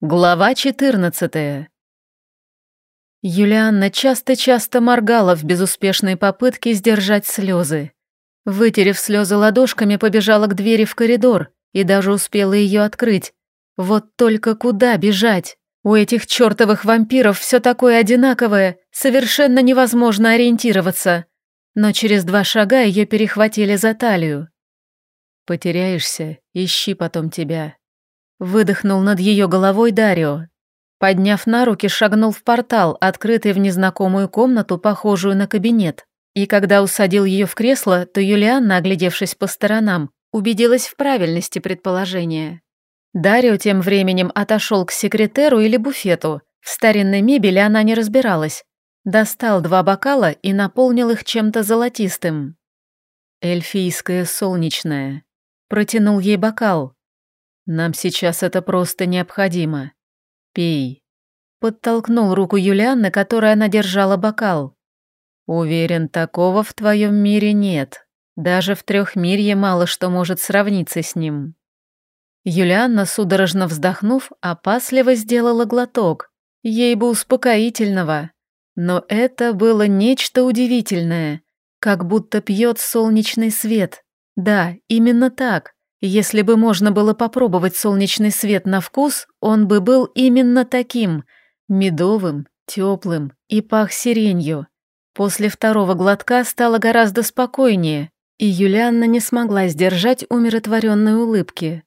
Глава 14 Юлианна часто-часто моргала в безуспешной попытке сдержать слезы. Вытерев слезы ладошками, побежала к двери в коридор и даже успела ее открыть. Вот только куда бежать? У этих чертовых вампиров все такое одинаковое, совершенно невозможно ориентироваться. Но через два шага ее перехватили за талию. «Потеряешься, ищи потом тебя», Выдохнул над ее головой Дарио. Подняв на руки, шагнул в портал, открытый в незнакомую комнату, похожую на кабинет. И когда усадил ее в кресло, то Юлианна, оглядевшись по сторонам, убедилась в правильности предположения. Дарио тем временем отошел к секретеру или буфету. В старинной мебели она не разбиралась. Достал два бокала и наполнил их чем-то золотистым. «Эльфийское солнечное». Протянул ей бокал. Нам сейчас это просто необходимо. Пей. Подтолкнул руку Юлианны, которой она держала бокал. Уверен, такого в твоем мире нет. Даже в трехмирье мало что может сравниться с ним. Юлианна, судорожно вздохнув, опасливо сделала глоток. Ей бы успокоительного. Но это было нечто удивительное, как будто пьет солнечный свет. Да, именно так. Если бы можно было попробовать солнечный свет на вкус, он бы был именно таким, медовым, теплым и пах сиренью. После второго глотка стало гораздо спокойнее, и Юлианна не смогла сдержать умиротворенной улыбки.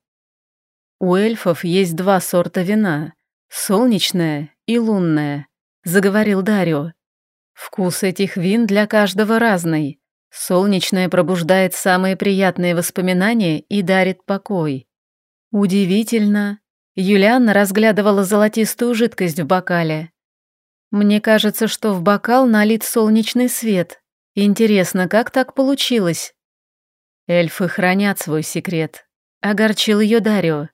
«У эльфов есть два сорта вина — солнечное и лунное», — заговорил Дарио. «Вкус этих вин для каждого разный. Солнечное пробуждает самые приятные воспоминания и дарит покой. Удивительно. Юлианна разглядывала золотистую жидкость в бокале. Мне кажется, что в бокал налит солнечный свет. Интересно, как так получилось? Эльфы хранят свой секрет. Огорчил ее Дарио.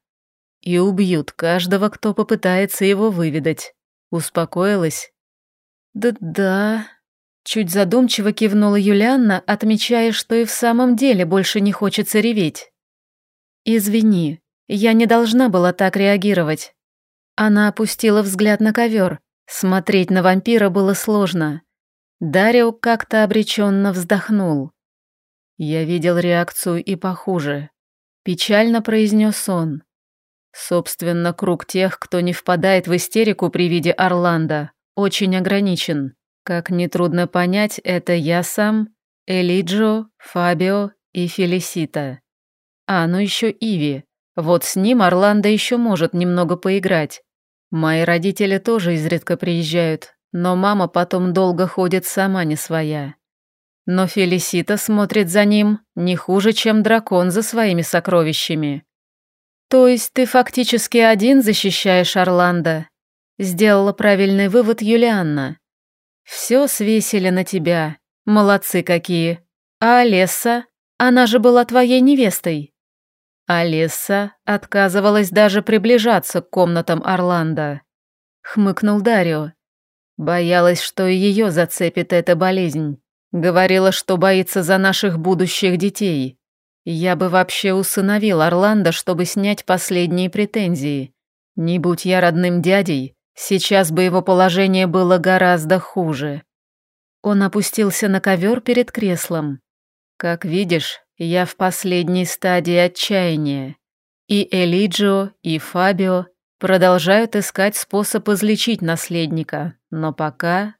И убьют каждого, кто попытается его выведать. Успокоилась? Да-да, Чуть задумчиво кивнула Юлианна, отмечая, что и в самом деле больше не хочется реветь. «Извини, я не должна была так реагировать». Она опустила взгляд на ковер. Смотреть на вампира было сложно. Дарио как-то обреченно вздохнул. «Я видел реакцию и похуже», — печально произнес он. Собственно, круг тех, кто не впадает в истерику при виде Орландо, очень ограничен. Как нетрудно понять, это я сам, Элиджо, Фабио и Фелисита. А, ну еще Иви. Вот с ним Орландо еще может немного поиграть. Мои родители тоже изредка приезжают, но мама потом долго ходит сама не своя. Но Фелисита смотрит за ним не хуже, чем дракон за своими сокровищами. То есть ты фактически один защищаешь Орландо? Сделала правильный вывод Юлианна. Все свесили на тебя. Молодцы какие. А Олесса? Она же была твоей невестой. Олесса отказывалась даже приближаться к комнатам Орландо. Хмыкнул Дарио. Боялась, что и ее зацепит эта болезнь. Говорила, что боится за наших будущих детей. Я бы вообще усыновил Орландо, чтобы снять последние претензии. Не будь я родным дядей, Сейчас бы его положение было гораздо хуже. Он опустился на ковер перед креслом. Как видишь, я в последней стадии отчаяния. И Элиджио, и Фабио продолжают искать способ излечить наследника, но пока...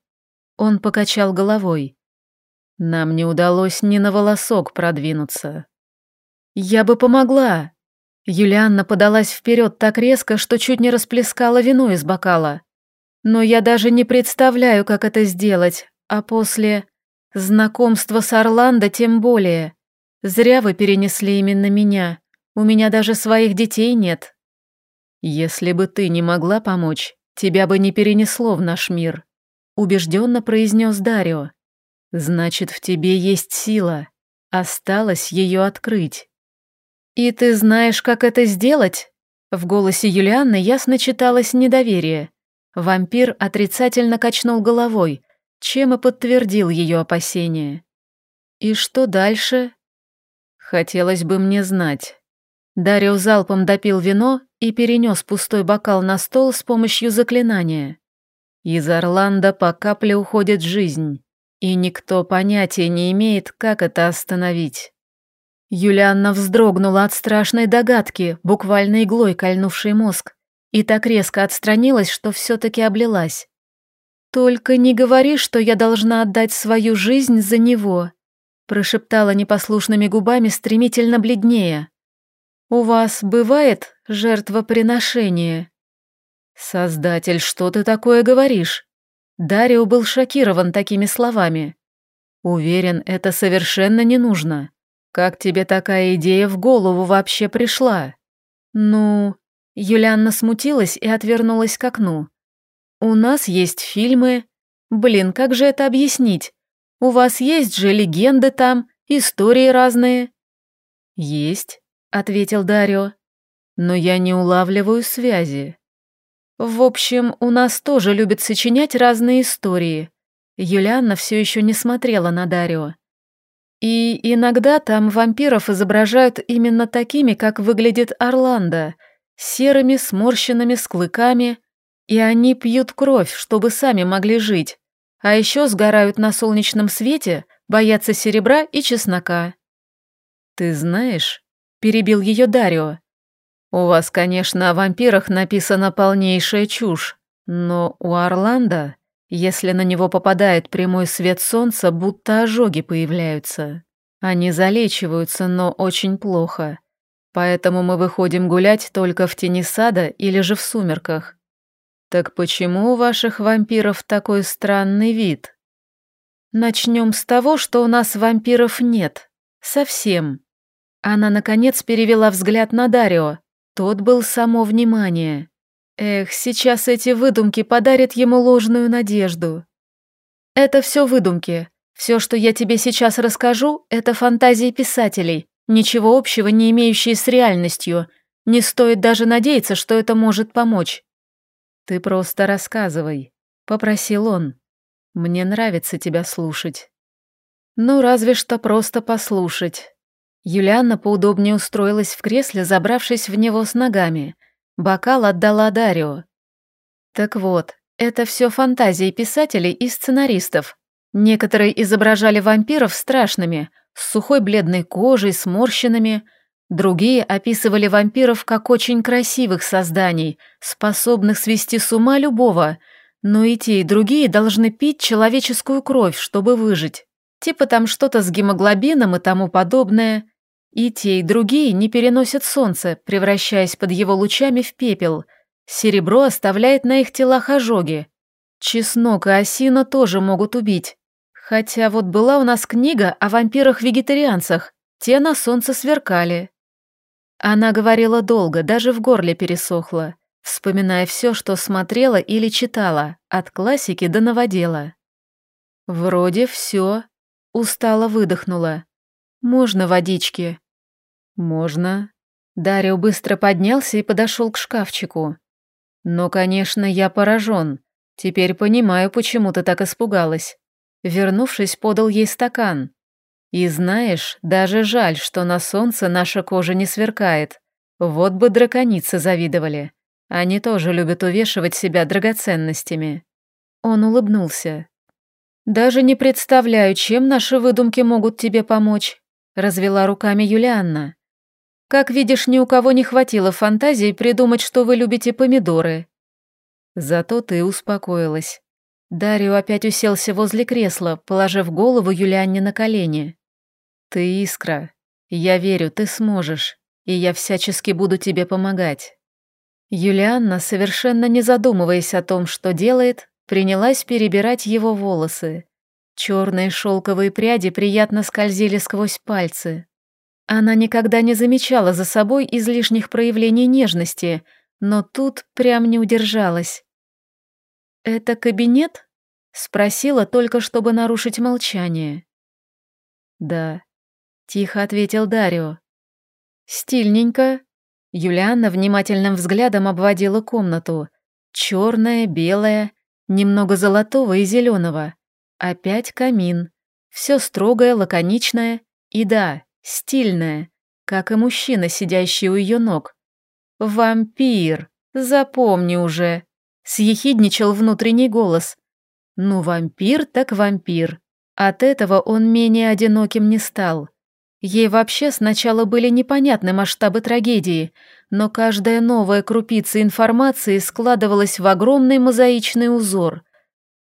Он покачал головой. Нам не удалось ни на волосок продвинуться. Я бы помогла, Юлианна подалась вперед так резко, что чуть не расплескала вино из бокала. Но я даже не представляю, как это сделать, а после... Знакомства с Орландо тем более. Зря вы перенесли именно меня. У меня даже своих детей нет. Если бы ты не могла помочь, тебя бы не перенесло в наш мир, убежденно произнес Дарио. Значит, в тебе есть сила. Осталось ее открыть. «И ты знаешь, как это сделать?» В голосе Юлианны ясно читалось недоверие. Вампир отрицательно качнул головой, чем и подтвердил ее опасения. «И что дальше?» «Хотелось бы мне знать». Дарио залпом допил вино и перенес пустой бокал на стол с помощью заклинания. Из Орландо по капле уходит жизнь, и никто понятия не имеет, как это остановить. Юлианна вздрогнула от страшной догадки, буквально иглой кольнувшей мозг, и так резко отстранилась, что все-таки облилась. «Только не говори, что я должна отдать свою жизнь за него», прошептала непослушными губами, стремительно бледнее. «У вас бывает жертвоприношение?» «Создатель, что ты такое говоришь?» Дарио был шокирован такими словами. «Уверен, это совершенно не нужно. Как тебе такая идея в голову вообще пришла?» «Ну...» Юлианна смутилась и отвернулась к окну. «У нас есть фильмы. Блин, как же это объяснить? У вас есть же легенды там, истории разные». «Есть», — ответил Дарио. «Но я не улавливаю связи». «В общем, у нас тоже любят сочинять разные истории». Юлианна все еще не смотрела на Дарио. И иногда там вампиров изображают именно такими, как выглядит Орландо, серыми, сморщенными, с клыками, и они пьют кровь, чтобы сами могли жить, а еще сгорают на солнечном свете, боятся серебра и чеснока. «Ты знаешь», — перебил ее Дарио, «у вас, конечно, о вампирах написана полнейшая чушь, но у Орландо если на него попадает прямой свет солнца, будто ожоги появляются. Они залечиваются, но очень плохо. Поэтому мы выходим гулять только в тени сада или же в сумерках. Так почему у ваших вампиров такой странный вид? Начнем с того, что у нас вампиров нет. Совсем. Она, наконец, перевела взгляд на Дарио. Тот был само внимание. Эх, сейчас эти выдумки подарят ему ложную надежду. Это все выдумки. Все, что я тебе сейчас расскажу, это фантазии писателей, ничего общего не имеющие с реальностью. Не стоит даже надеяться, что это может помочь. Ты просто рассказывай, попросил он. Мне нравится тебя слушать. Ну, разве что просто послушать. Юлианна поудобнее устроилась в кресле, забравшись в него с ногами – Бокал отдала Дарио. Так вот, это все фантазии писателей и сценаристов. Некоторые изображали вампиров страшными, с сухой бледной кожей, сморщенными. Другие описывали вампиров как очень красивых созданий, способных свести с ума любого. Но и те, и другие должны пить человеческую кровь, чтобы выжить. Типа там что-то с гемоглобином и тому подобное. И те, и другие не переносят солнце, превращаясь под его лучами в пепел. Серебро оставляет на их телах ожоги. Чеснок и осина тоже могут убить. Хотя вот была у нас книга о вампирах-вегетарианцах, те на солнце сверкали. Она говорила долго, даже в горле пересохла, вспоминая все, что смотрела или читала, от классики до новодела. Вроде все. Устало выдохнула. Можно водички? «Можно». Дарио быстро поднялся и подошел к шкафчику. «Но, конечно, я поражен. Теперь понимаю, почему ты так испугалась». Вернувшись, подал ей стакан. «И знаешь, даже жаль, что на солнце наша кожа не сверкает. Вот бы драконицы завидовали. Они тоже любят увешивать себя драгоценностями». Он улыбнулся. «Даже не представляю, чем наши выдумки могут тебе помочь», — развела руками Юлианна. Как видишь, ни у кого не хватило фантазии придумать, что вы любите помидоры. Зато ты успокоилась. Дарио опять уселся возле кресла, положив голову Юлианне на колени. Ты искра. Я верю, ты сможешь, и я всячески буду тебе помогать. Юлианна, совершенно не задумываясь о том, что делает, принялась перебирать его волосы. Черные шелковые пряди приятно скользили сквозь пальцы, она никогда не замечала за собой излишних проявлений нежности, но тут прям не удержалась. «Это кабинет?» — спросила только, чтобы нарушить молчание. «Да», — тихо ответил Дарио. «Стильненько». Юлианна внимательным взглядом обводила комнату. Черная, белая, немного золотого и зеленого. Опять камин. Все строгое, лаконичное. И да, Стильная. как и мужчина, сидящий у ее ног. «Вампир! Запомни уже!» — съехидничал внутренний голос. «Ну, вампир так вампир. От этого он менее одиноким не стал. Ей вообще сначала были непонятны масштабы трагедии, но каждая новая крупица информации складывалась в огромный мозаичный узор.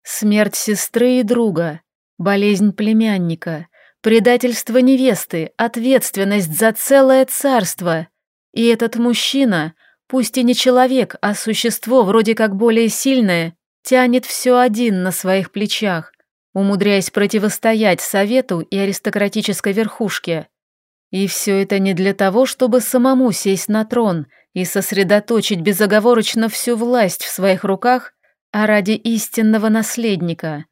Смерть сестры и друга, болезнь племянника, предательство невесты, ответственность за целое царство. И этот мужчина, пусть и не человек, а существо вроде как более сильное, тянет все один на своих плечах умудряясь противостоять совету и аристократической верхушке. И все это не для того, чтобы самому сесть на трон и сосредоточить безоговорочно всю власть в своих руках, а ради истинного наследника,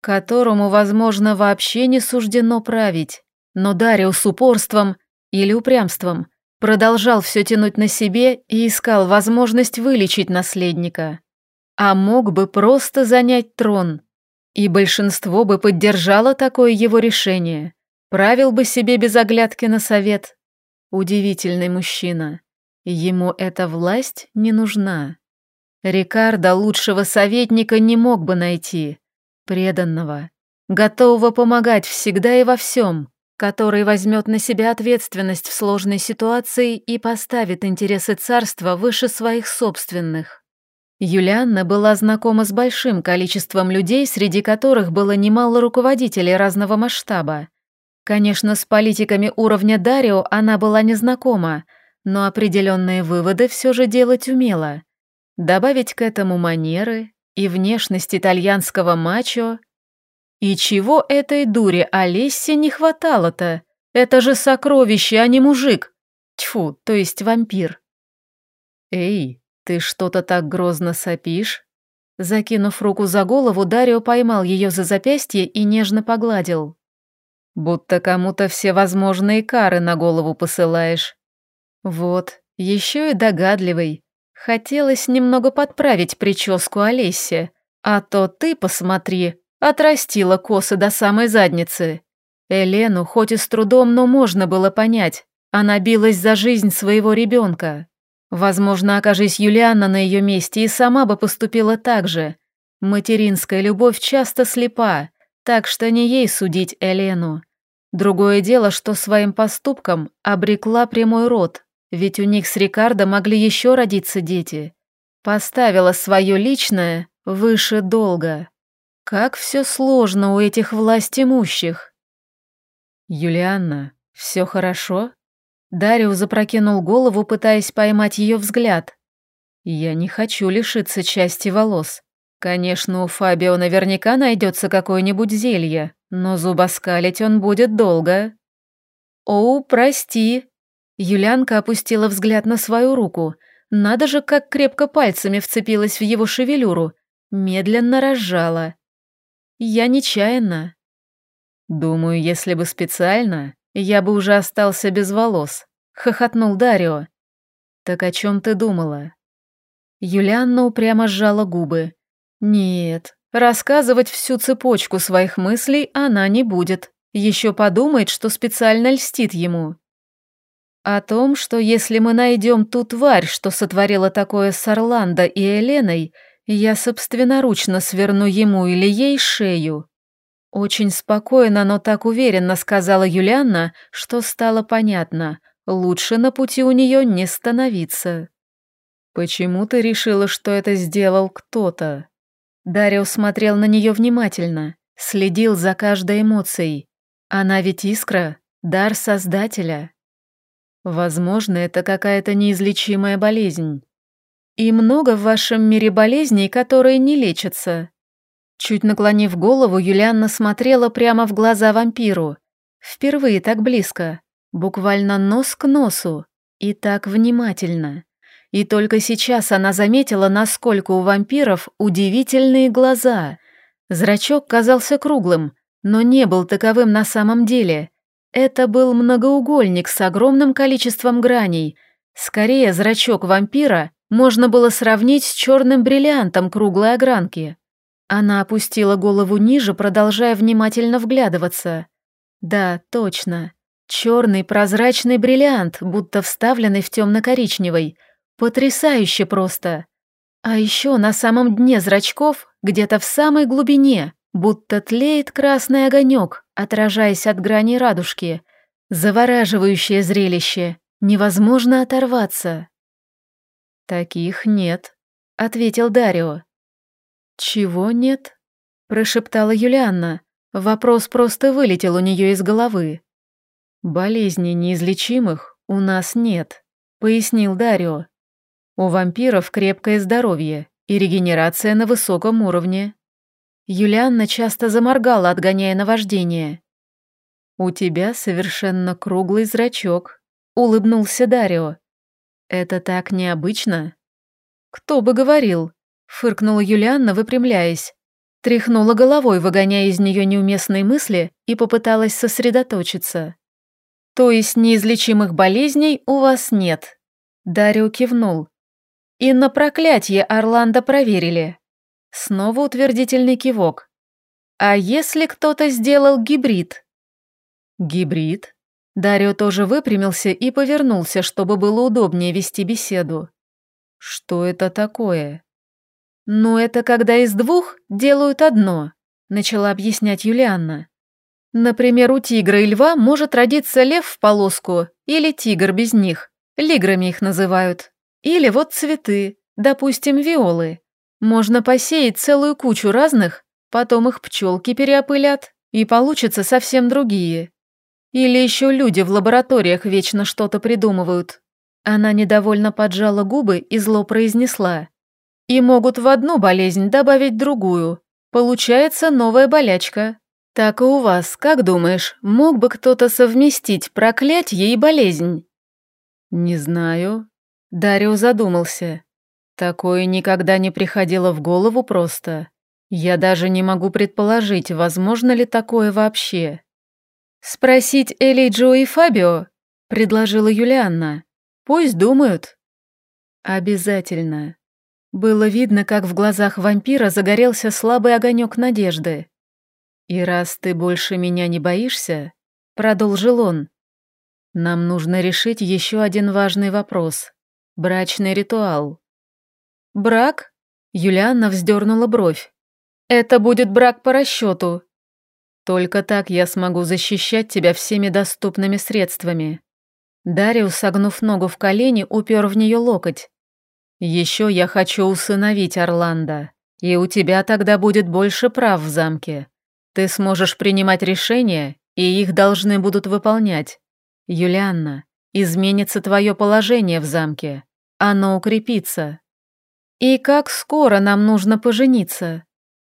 которому, возможно, вообще не суждено править. Но Дарио с упорством или упрямством продолжал все тянуть на себе и искал возможность вылечить наследника. А мог бы просто занять трон – и большинство бы поддержало такое его решение. Правил бы себе без оглядки на совет. Удивительный мужчина. Ему эта власть не нужна. Рикардо лучшего советника не мог бы найти. Преданного. Готового помогать всегда и во всем. Который возьмет на себя ответственность в сложной ситуации и поставит интересы царства выше своих собственных. Юлианна была знакома с большим количеством людей, среди которых было немало руководителей разного масштаба. Конечно, с политиками уровня Дарио она была не знакома, но определенные выводы все же делать умела. Добавить к этому манеры и внешность итальянского мачо. И чего этой дуре Олессе не хватало-то? Это же сокровище, а не мужик. Тьфу, то есть вампир. «Эй, «Ты что-то так грозно сопишь?» Закинув руку за голову, Дарио поймал ее за запястье и нежно погладил. «Будто кому-то все возможные кары на голову посылаешь. Вот, еще и догадливый. Хотелось немного подправить прическу Олесе, а то ты, посмотри, отрастила косы до самой задницы. Элену хоть и с трудом, но можно было понять, она билась за жизнь своего ребенка. Возможно, окажись Юлианна на ее месте и сама бы поступила так же. Материнская любовь часто слепа, так что не ей судить Элену. Другое дело, что своим поступком обрекла прямой род, ведь у них с Рикардо могли еще родиться дети. Поставила свое личное выше долга. Как все сложно у этих властимущих. «Юлианна, все хорошо?» Дарио запрокинул голову, пытаясь поймать ее взгляд. «Я не хочу лишиться части волос. Конечно, у Фабио наверняка найдется какое-нибудь зелье, но зубоскалить он будет долго». «Оу, прости». Юлянка опустила взгляд на свою руку. Надо же, как крепко пальцами вцепилась в его шевелюру. Медленно разжала. «Я нечаянно». «Думаю, если бы специально, я бы уже остался без волос», — хохотнул Дарио. «Так о чем ты думала?» Юлианна упрямо сжала губы. «Нет, рассказывать всю цепочку своих мыслей она не будет. Еще подумает, что специально льстит ему. О том, что если мы найдем ту тварь, что сотворила такое с Орландо и Еленой, я собственноручно сверну ему или ей шею. Очень спокойно, но так уверенно сказала Юлианна, что стало понятно. Лучше на пути у нее не становиться. «Почему ты решила, что это сделал кто-то?» Дарио смотрел на нее внимательно, следил за каждой эмоцией. Она ведь искра, дар Создателя. Возможно, это какая-то неизлечимая болезнь. И много в вашем мире болезней, которые не лечатся. Чуть наклонив голову, Юлианна смотрела прямо в глаза вампиру. Впервые так близко, буквально нос к носу, и так внимательно. И только сейчас она заметила, насколько у вампиров удивительные глаза. Зрачок казался круглым, но не был таковым на самом деле. Это был многоугольник с огромным количеством граней. Скорее, зрачок вампира можно было сравнить с черным бриллиантом круглой огранки. Она опустила голову ниже, продолжая внимательно вглядываться. Да, точно. Черный прозрачный бриллиант, будто вставленный в темно-коричневый. Потрясающе просто. А еще на самом дне зрачков, где-то в самой глубине, будто тлеет красный огонек, отражаясь от грани радужки. Завораживающее зрелище. Невозможно оторваться. «Таких нет», — ответил Дарио. «Чего нет?» — прошептала Юлианна. Вопрос просто вылетел у нее из головы. «Болезней неизлечимых у нас нет», — пояснил Дарио. «У вампиров крепкое здоровье и регенерация на высоком уровне». Юлианна часто заморгала, отгоняя наваждение. «У тебя совершенно круглый зрачок», — улыбнулся Дарио. «Это так необычно?» «Кто бы говорил?» — фыркнула Юлианна, выпрямляясь. Тряхнула головой, выгоняя из нее неуместные мысли, и попыталась сосредоточиться. «То есть неизлечимых болезней у вас нет?» Дарио кивнул. «И на проклятие Орландо проверили». Снова утвердительный кивок. «А если кто-то сделал гибрид?» «Гибрид?» Дарио тоже выпрямился и повернулся, чтобы было удобнее вести беседу. «Что это такое?» «Ну, это когда из двух делают одно», — начала объяснять Юлианна. «Например, у тигра и льва может родиться лев в полоску или тигр без них, лиграми их называют. Или вот цветы, допустим, виолы. Можно посеять целую кучу разных, потом их пчелки переопылят, и получатся совсем другие. Или еще люди в лабораториях вечно что-то придумывают». Она недовольно поджала губы и зло произнесла. И могут в одну болезнь добавить другую. Получается новая болячка. Так и у вас, как думаешь, мог бы кто-то совместить проклятье и болезнь? Не знаю. Дарио задумался. Такое никогда не приходило в голову просто. Я даже не могу предположить, возможно ли такое вообще. Спросить Эли, Джо и Фабио, предложила Юлианна. Пусть думают. Обязательно. Было видно, как в глазах вампира загорелся слабый огонек надежды. «И раз ты больше меня не боишься», — продолжил он, — «нам нужно решить еще один важный вопрос. Брачный ритуал». «Брак?» — Юлианна вздернула бровь. «Это будет брак по расчету». «Только так я смогу защищать тебя всеми доступными средствами». Дариус, согнув ногу в колени, упер в нее локоть. Еще я хочу усыновить Орландо, и у тебя тогда будет больше прав в замке. Ты сможешь принимать решения, и их должны будут выполнять. Юлианна, изменится твое положение в замке. Оно укрепится. И как скоро нам нужно пожениться?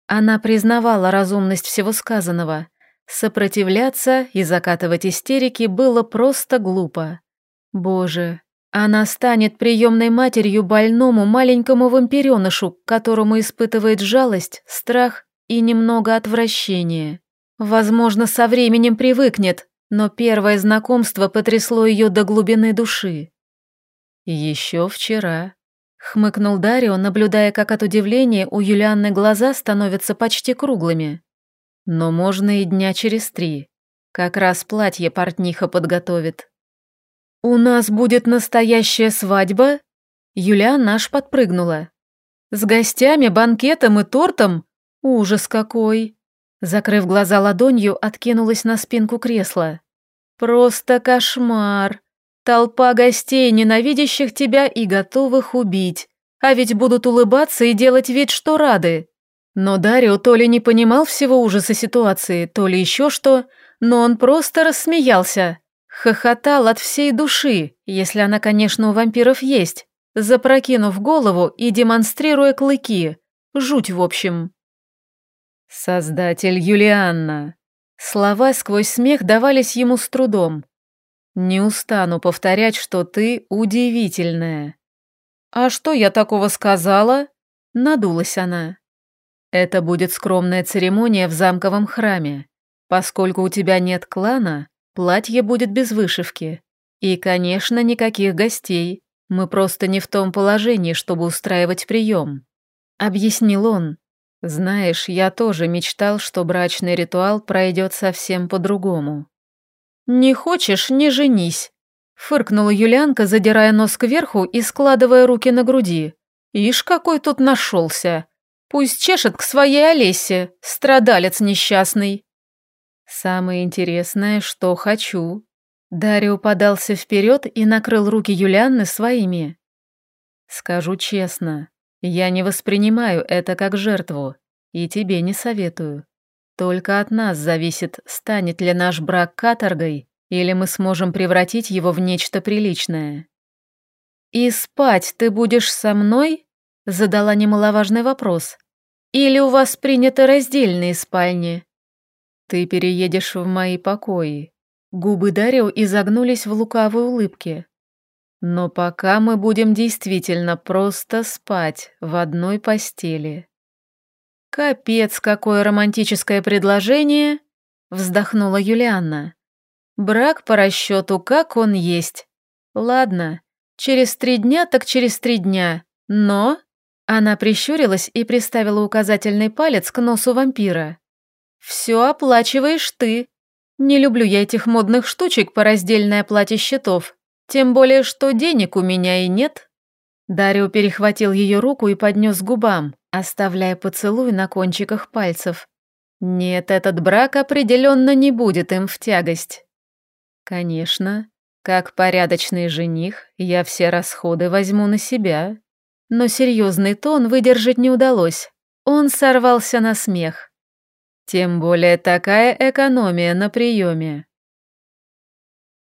Она признавала разумность всего сказанного. Сопротивляться и закатывать истерики было просто глупо. Боже, она станет приемной матерью больному маленькому вампиренышу, которому испытывает жалость, страх и немного отвращения. Возможно, со временем привыкнет, но первое знакомство потрясло ее до глубины души. «Еще вчера», — хмыкнул Дарио, наблюдая, как от удивления у Юлианны глаза становятся почти круглыми. «Но можно и дня через три. Как раз платье портниха подготовит». «У нас будет настоящая свадьба?» Юля наш подпрыгнула. «С гостями, банкетом и тортом? Ужас какой!» Закрыв глаза ладонью, откинулась на спинку кресла. «Просто кошмар! Толпа гостей, ненавидящих тебя и готовых убить. А ведь будут улыбаться и делать вид, что рады». Но Дарио то ли не понимал всего ужаса ситуации, то ли еще что, но он просто рассмеялся. Хохотал от всей души, если она, конечно, у вампиров есть, запрокинув голову и демонстрируя клыки. Жуть, в общем. «Создатель Юлианна». Слова сквозь смех давались ему с трудом. «Не устану повторять, что ты удивительная». «А что я такого сказала?» Надулась она. «Это будет скромная церемония в замковом храме. Поскольку у тебя нет клана, Платье будет без вышивки. И, конечно, никаких гостей. Мы просто не в том положении, чтобы устраивать прием. Объяснил он. Знаешь, я тоже мечтал, что брачный ритуал пройдет совсем по-другому. «Не хочешь – не женись», – фыркнула Юлианка, задирая нос кверху и складывая руки на груди. «Ишь, какой тут нашелся! Пусть чешет к своей Олесе, страдалец несчастный!» «Самое интересное, что хочу». Дарио подался вперед и накрыл руки Юлианны своими. «Скажу честно, я не воспринимаю это как жертву, и тебе не советую. Только от нас зависит, станет ли наш брак каторгой, или мы сможем превратить его в нечто приличное. «И спать ты будешь со мной?» — задала немаловажный вопрос. «Или у вас приняты раздельные спальни?» «Ты переедешь в мои покои». Губы Дарио изогнулись в лукавой улыбке. «Но пока мы будем действительно просто спать в одной постели». «Капец, какое романтическое предложение!» — вздохнула Юлианна. «Брак по расчету, как он есть. Ладно, через три дня так через три дня, но...» Она прищурилась и приставила указательный палец к носу вампира. «Все оплачиваешь ты. Не люблю я этих модных штучек по раздельной оплате счетов, тем более, что денег у меня и нет». Дарио перехватил ее руку и поднес к губам, оставляя поцелуй на кончиках пальцев. Нет, этот брак определенно не будет им в тягость. Конечно, как порядочный жених, я все расходы возьму на себя. Но серьезный тон выдержать не удалось. Он сорвался на смех. Тем более такая экономия на приеме.